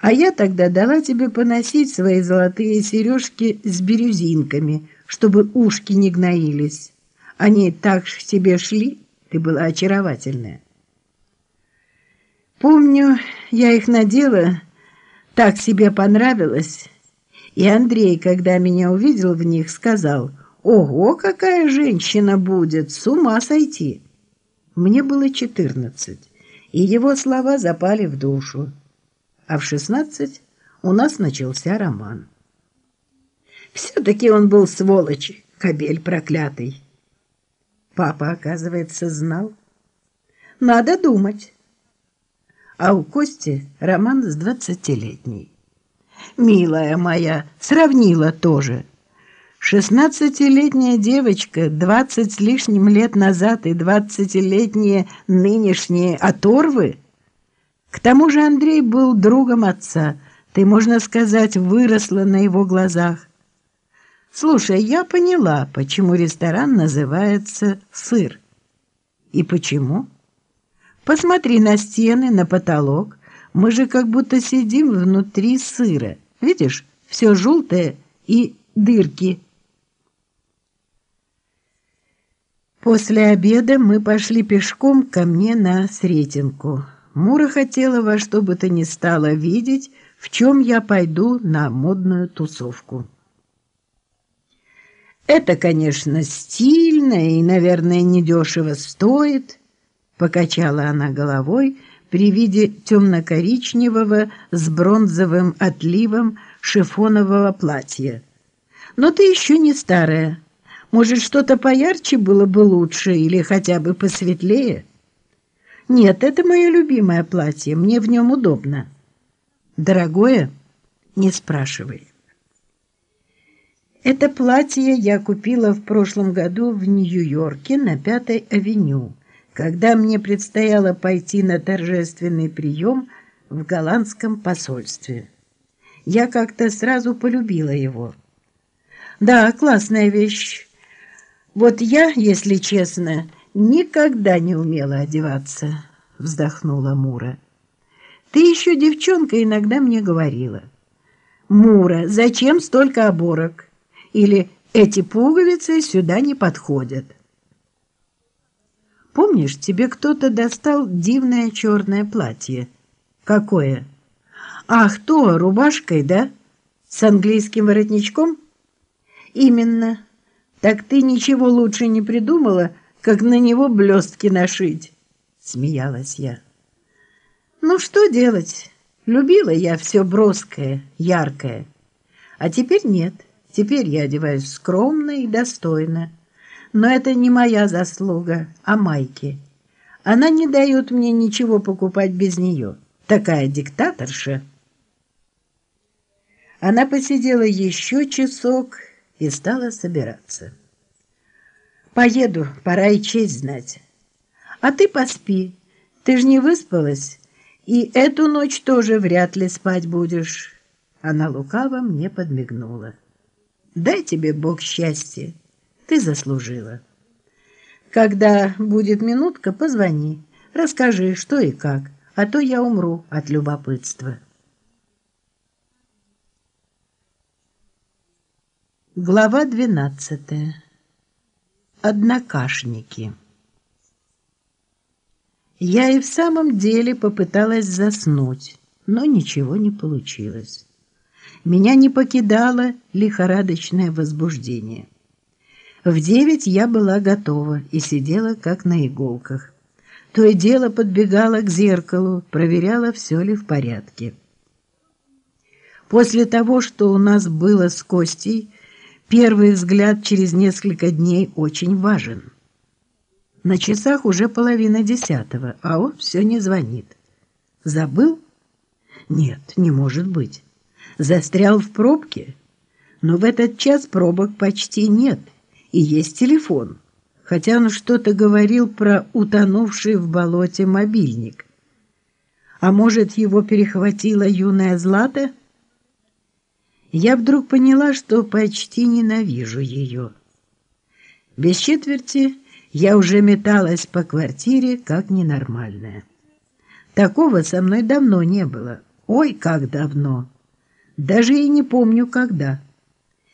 А я тогда дала тебе поносить свои золотые сережки с бирюзинками, чтобы ушки не гноились. Они так к тебе шли, ты была очаровательная. Помню, я их надела, так себе понравилось. И Андрей, когда меня увидел в них, сказал, «Ого, какая женщина будет, с ума сойти!» Мне было четырнадцать, и его слова запали в душу а в шестнадцать у нас начался роман. Все-таки он был сволочь, кобель проклятый. Папа, оказывается, знал. Надо думать. А у Кости роман с двадцатилетней. Милая моя, сравнила тоже. Шестнадцатилетняя девочка, двадцать с лишним лет назад и двадцатилетние нынешние оторвы — к тому же Андрей был другом отца. Ты, можно сказать, выросла на его глазах. Слушай, я поняла, почему ресторан называется «Сыр». И почему? Посмотри на стены, на потолок. Мы же как будто сидим внутри сыра. Видишь, все желтое и дырки. После обеда мы пошли пешком ко мне на Сретенку. Мура хотела во что бы то ни стало видеть, в чем я пойду на модную тусовку. Это, конечно, стильно и, наверное, недешево стоит, покачала она головой при виде темно-коричневого с бронзовым отливом шифонового платья. Но ты еще не старая. Может, что-то поярче было бы лучше или хотя бы посветлее? Нет, это мое любимое платье, мне в нем удобно. Дорогое? Не спрашивай. Это платье я купила в прошлом году в Нью-Йорке на Пятой авеню, когда мне предстояло пойти на торжественный прием в голландском посольстве. Я как-то сразу полюбила его. Да, классная вещь. Вот я, если честно, никогда не умела одеваться», — вздохнула Мура. «Ты еще, девчонка, иногда мне говорила. Мура, зачем столько оборок? Или эти пуговицы сюда не подходят?» «Помнишь, тебе кто-то достал дивное черное платье?» «Какое?» «Ах, то, рубашкой, да? С английским воротничком?» «Именно. Так ты ничего лучше не придумала, — как на него блестки нашить, — смеялась я. Ну, что делать? Любила я все броское, яркое. А теперь нет. Теперь я одеваюсь скромно и достойно. Но это не моя заслуга, а Майки. Она не дает мне ничего покупать без нее. Такая диктаторша. Она посидела еще часок и стала собираться. Поеду, пора и честь знать. А ты поспи, ты ж не выспалась, и эту ночь тоже вряд ли спать будешь. Она лукаво мне подмигнула. Дай тебе Бог счастья, ты заслужила. Когда будет минутка, позвони, расскажи, что и как, а то я умру от любопытства. Глава двенадцатая Однокашники. Я и в самом деле попыталась заснуть, но ничего не получилось. Меня не покидало лихорадочное возбуждение. В девять я была готова и сидела как на иголках. То и дело подбегала к зеркалу, проверяла, все ли в порядке. После того, что у нас было с Костей, Первый взгляд через несколько дней очень важен. На часах уже половина десятого, а он все не звонит. Забыл? Нет, не может быть. Застрял в пробке? Но в этот час пробок почти нет, и есть телефон. Хотя он что-то говорил про утонувший в болоте мобильник. А может, его перехватила юная Злата? Я вдруг поняла, что почти ненавижу ее. Без четверти я уже металась по квартире, как ненормальная. Такого со мной давно не было. Ой, как давно! Даже и не помню, когда.